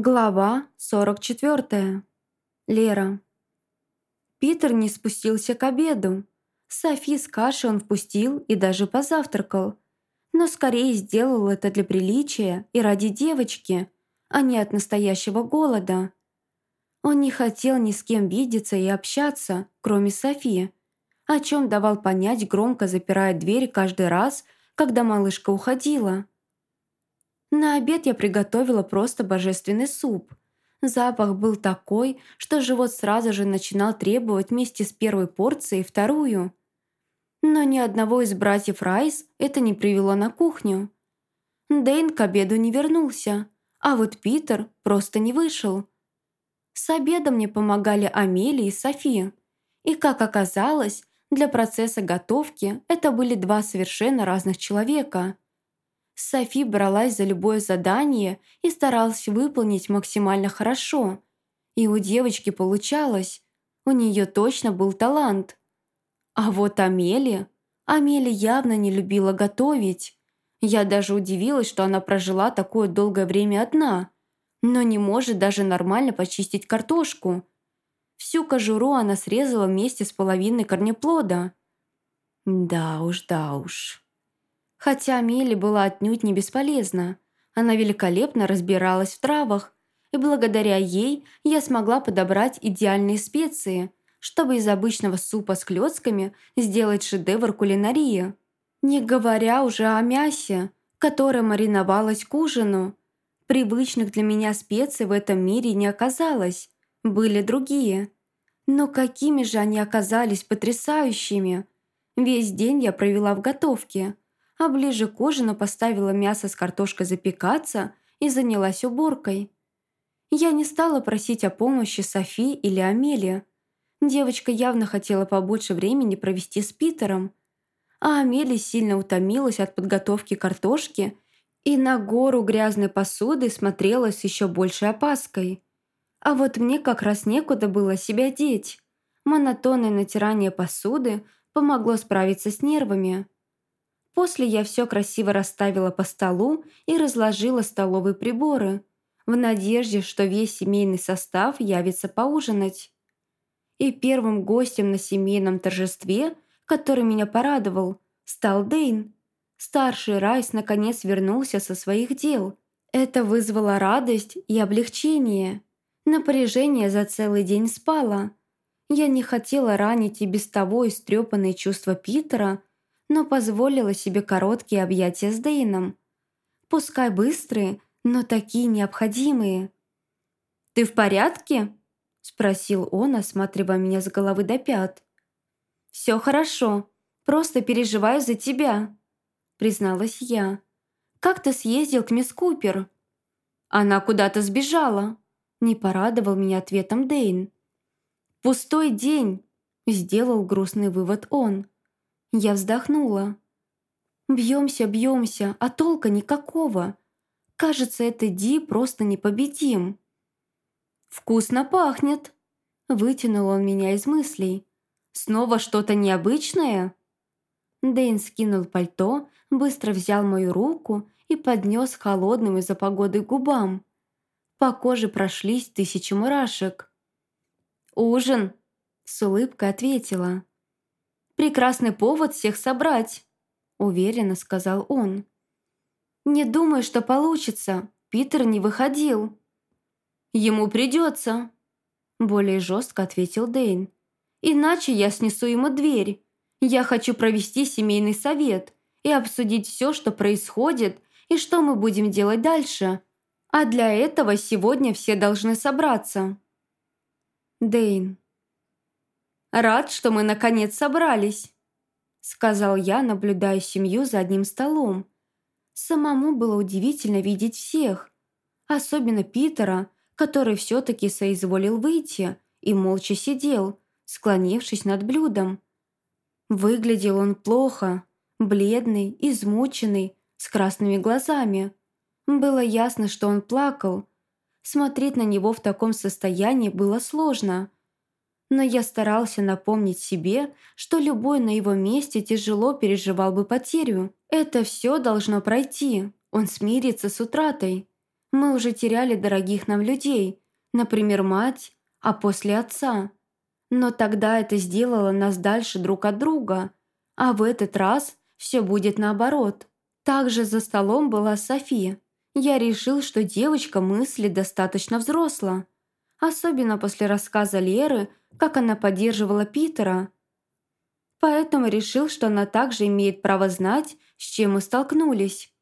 Глава 44. Лера. Питер не спустился к обеду. Софи с кашей он впустил и даже позавтракал. Но скорее сделал это для приличия и ради девочки, а не от настоящего голода. Он не хотел ни с кем видеться и общаться, кроме Софи, о чем давал понять, громко запирая дверь каждый раз, когда малышка уходила. На обед я приготовила просто божественный суп. Запах был такой, что живот сразу же начинал требовать вместе с первой порцией вторую. Но ни одного из братьев Райс это не привело на кухню. Дэйн к обеду не вернулся, а вот Питер просто не вышел. С обедом мне помогали Амелия и София. И, как оказалось, для процесса готовки это были два совершенно разных человека – Софи бралась за любое задание и старалась выполнить максимально хорошо. И у девочки получалось. У нее точно был талант. А вот Амелия... Амелия явно не любила готовить. Я даже удивилась, что она прожила такое долгое время одна, но не может даже нормально почистить картошку. Всю кожуру она срезала вместе с половиной корнеплода. Да уж, да уж. Хотя Милли была отнюдь не бесполезна. Она великолепно разбиралась в травах, и благодаря ей я смогла подобрать идеальные специи, чтобы из обычного супа с клёцками сделать шедевр кулинарии. Не говоря уже о мясе, которое мариновалось к ужину. Привычных для меня специй в этом мире не оказалось, были другие. Но какими же они оказались потрясающими! Весь день я провела в готовке – а ближе к ужину поставила мясо с картошкой запекаться и занялась уборкой. Я не стала просить о помощи Софи или Амелии. Девочка явно хотела побольше времени провести с Питером, а Амелия сильно утомилась от подготовки картошки и на гору грязной посуды смотрела с еще большей опаской. А вот мне как раз некуда было себя деть. Монотонное натирание посуды помогло справиться с нервами. После я все красиво расставила по столу и разложила столовые приборы, в надежде, что весь семейный состав явится поужинать. И первым гостем на семейном торжестве, который меня порадовал, стал Дейн. Старший Райс наконец вернулся со своих дел. Это вызвало радость и облегчение. Напряжение за целый день спало. Я не хотела ранить и без того истрепанные чувства Питера, но позволила себе короткие объятия с Дейном. Пускай быстрые, но такие необходимые. «Ты в порядке?» – спросил он, осматривая меня с головы до пят. «Все хорошо, просто переживаю за тебя», – призналась я. «Как ты съездил к мисс Купер?» «Она куда-то сбежала», – не порадовал меня ответом Дейн. «Пустой день», – сделал грустный вывод он. Я вздохнула. Бьемся, бьемся, а толка никакого. Кажется, это Ди просто непобедим. «Вкусно пахнет!» Вытянул он меня из мыслей. «Снова что-то необычное?» Дэйн скинул пальто, быстро взял мою руку и поднес холодным из-за погоды губам. По коже прошлись тысячи мурашек. «Ужин!» — с улыбкой ответила прекрасный повод всех собрать», — уверенно сказал он. «Не думаю, что получится. Питер не выходил». «Ему придется», — более жестко ответил Дэйн. «Иначе я снесу ему дверь. Я хочу провести семейный совет и обсудить все, что происходит и что мы будем делать дальше. А для этого сегодня все должны собраться». Дэйн. «Рад, что мы наконец собрались», — сказал я, наблюдая семью за одним столом. Самому было удивительно видеть всех, особенно Питера, который все-таки соизволил выйти и молча сидел, склонившись над блюдом. Выглядел он плохо, бледный, измученный, с красными глазами. Было ясно, что он плакал. Смотреть на него в таком состоянии было сложно — но я старался напомнить себе, что любой на его месте тяжело переживал бы потерю. Это все должно пройти, он смирится с утратой. Мы уже теряли дорогих нам людей, например, мать, а после отца. Но тогда это сделало нас дальше друг от друга, а в этот раз все будет наоборот. Также за столом была София. Я решил, что девочка мыслит достаточно взросло. Особенно после рассказа Леры, как она поддерживала Питера. Поэтому решил, что она также имеет право знать, с чем мы столкнулись.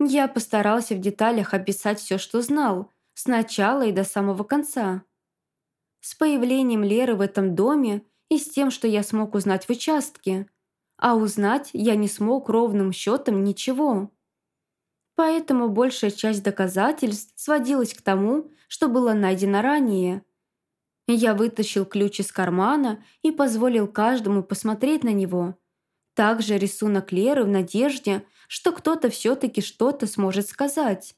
Я постарался в деталях описать все, что знал, с начала и до самого конца. С появлением Леры в этом доме и с тем, что я смог узнать в участке. А узнать я не смог ровным счетом ничего. Поэтому большая часть доказательств сводилась к тому, что было найдено ранее. Я вытащил ключ из кармана и позволил каждому посмотреть на него. Также рисунок Леры в надежде, что кто-то все-таки что-то сможет сказать.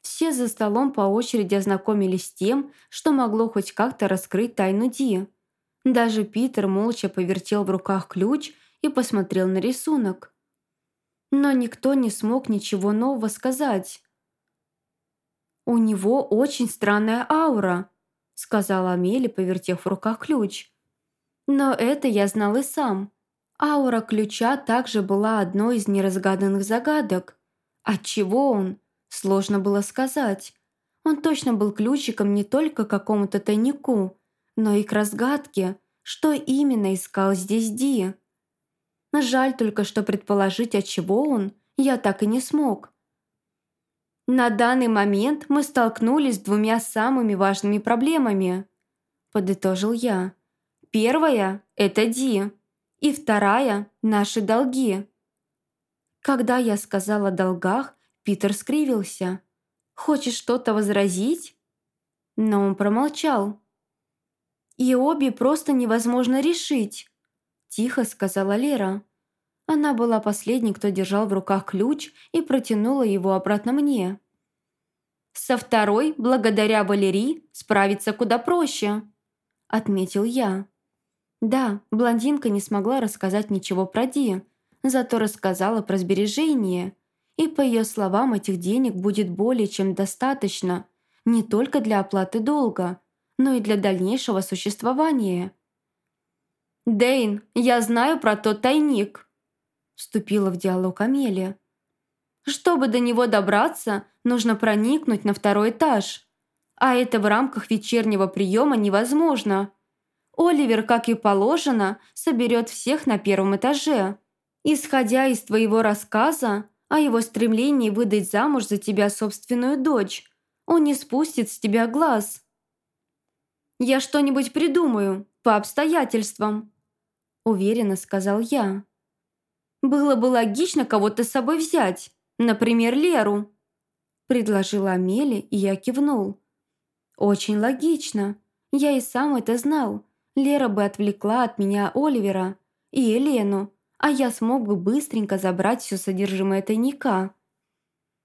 Все за столом по очереди ознакомились с тем, что могло хоть как-то раскрыть тайну Ди. Даже Питер молча повертел в руках ключ и посмотрел на рисунок. Но никто не смог ничего нового сказать. «У него очень странная аура», — сказала Амели, повертев в руках ключ. «Но это я знал и сам. Аура ключа также была одной из неразгаданных загадок. Отчего он? Сложно было сказать. Он точно был ключиком не только к какому-то тайнику, но и к разгадке, что именно искал здесь Ди. Жаль только, что предположить, от чего он, я так и не смог. На данный момент мы столкнулись с двумя самыми важными проблемами, подытожил я. Первая – это Ди. И вторая – наши долги. Когда я сказала о долгах, Питер скривился. «Хочешь что-то возразить?» Но он промолчал. «И обе просто невозможно решить», – тихо сказала Лера. Она была последней, кто держал в руках ключ и протянула его обратно мне. «Со второй, благодаря Валерии, справиться куда проще», – отметил я. Да, блондинка не смогла рассказать ничего про Ди, зато рассказала про сбережения. И по ее словам, этих денег будет более чем достаточно не только для оплаты долга, но и для дальнейшего существования. «Дэйн, я знаю про тот тайник», – вступила в диалог Амелия. «Чтобы до него добраться, нужно проникнуть на второй этаж, а это в рамках вечернего приема невозможно». Оливер, как и положено, соберет всех на первом этаже. Исходя из твоего рассказа о его стремлении выдать замуж за тебя собственную дочь, он не спустит с тебя глаз. «Я что-нибудь придумаю, по обстоятельствам», – уверенно сказал я. «Было бы логично кого-то с собой взять, например, Леру», – предложила Амели, и я кивнул. «Очень логично. Я и сам это знал. Лера бы отвлекла от меня Оливера и Елену, а я смог бы быстренько забрать все содержимое тайника.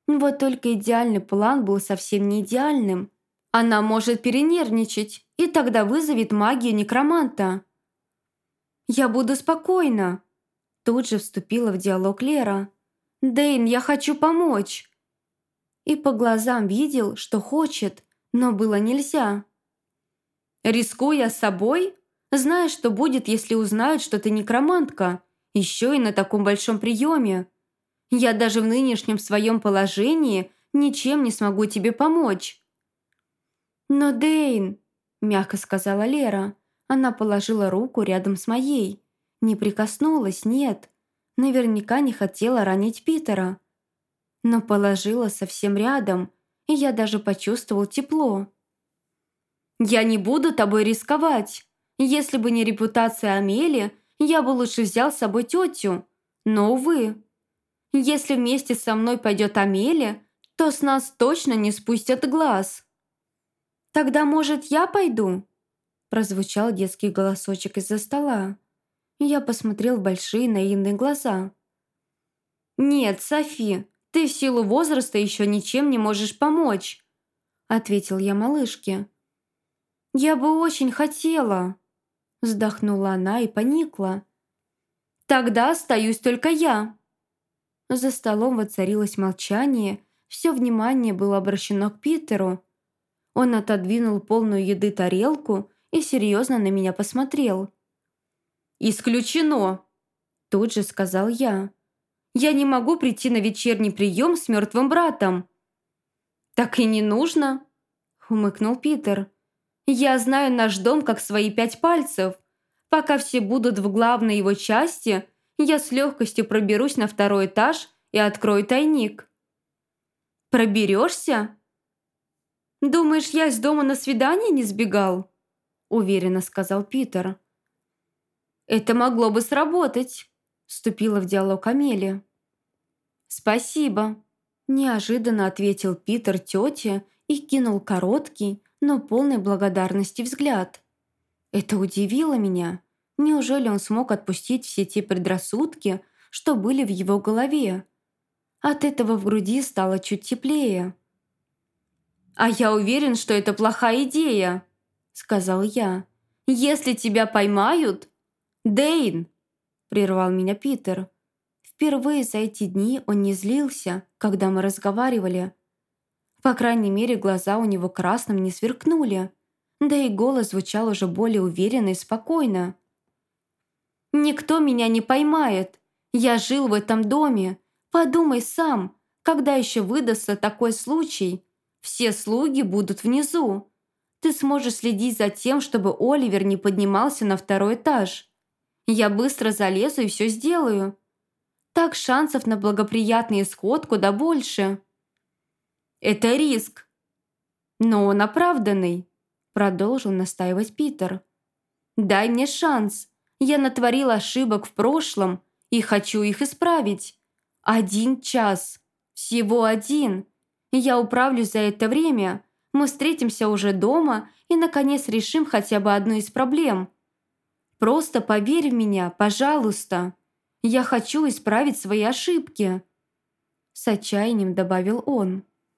Вот только идеальный план был совсем не идеальным. Она может перенервничать, и тогда вызовет магию некроманта. «Я буду спокойна», – тут же вступила в диалог Лера. «Дэйн, я хочу помочь». И по глазам видел, что хочет, но было нельзя. «Рискуя собой?» Знаешь, что будет, если узнают, что ты некромантка, еще и на таком большом приеме. Я даже в нынешнем своем положении ничем не смогу тебе помочь». «Но, Дейн», – мягко сказала Лера, она положила руку рядом с моей. Не прикоснулась, нет. Наверняка не хотела ранить Питера. Но положила совсем рядом, и я даже почувствовал тепло. «Я не буду тобой рисковать», если бы не репутация Амели, я бы лучше взял с собой тетю. Но, увы. Если вместе со мной пойдет Амели, то с нас точно не спустят глаз. «Тогда, может, я пойду?» Прозвучал детский голосочек из-за стола. Я посмотрел в большие наивные глаза. «Нет, Софи, ты в силу возраста еще ничем не можешь помочь», ответил я малышке. «Я бы очень хотела», Вздохнула она и поникла. «Тогда остаюсь только я». За столом воцарилось молчание, все внимание было обращено к Питеру. Он отодвинул полную еды тарелку и серьезно на меня посмотрел. «Исключено!» – тут же сказал я. «Я не могу прийти на вечерний прием с мертвым братом». «Так и не нужно», – хмыкнул Питер. «Я знаю наш дом как свои пять пальцев. Пока все будут в главной его части, я с легкостью проберусь на второй этаж и открою тайник». «Проберешься?» «Думаешь, я из дома на свидание не сбегал?» Уверенно сказал Питер. «Это могло бы сработать», вступила в диалог Амелия. «Спасибо», неожиданно ответил Питер тете и кинул короткий, но полный благодарности взгляд. Это удивило меня. Неужели он смог отпустить все те предрассудки, что были в его голове? От этого в груди стало чуть теплее. «А я уверен, что это плохая идея», — сказал я. «Если тебя поймают...» «Дэйн!» — прервал меня Питер. Впервые за эти дни он не злился, когда мы разговаривали. По крайней мере, глаза у него красным не сверкнули, да и голос звучал уже более уверенно и спокойно. «Никто меня не поймает. Я жил в этом доме. Подумай сам, когда еще выдастся такой случай. Все слуги будут внизу. Ты сможешь следить за тем, чтобы Оливер не поднимался на второй этаж. Я быстро залезу и все сделаю. Так шансов на благоприятный исход куда больше. Это риск. Но он оправданный, продолжил настаивать Питер. Дай мне шанс. Я натворил ошибок в прошлом и хочу их исправить. Один час. Всего один. Я управлюсь за это время. Мы встретимся уже дома и, наконец, решим хотя бы одну из проблем. Просто поверь в меня, пожалуйста. Я хочу исправить свои ошибки. С отчаянием добавил он.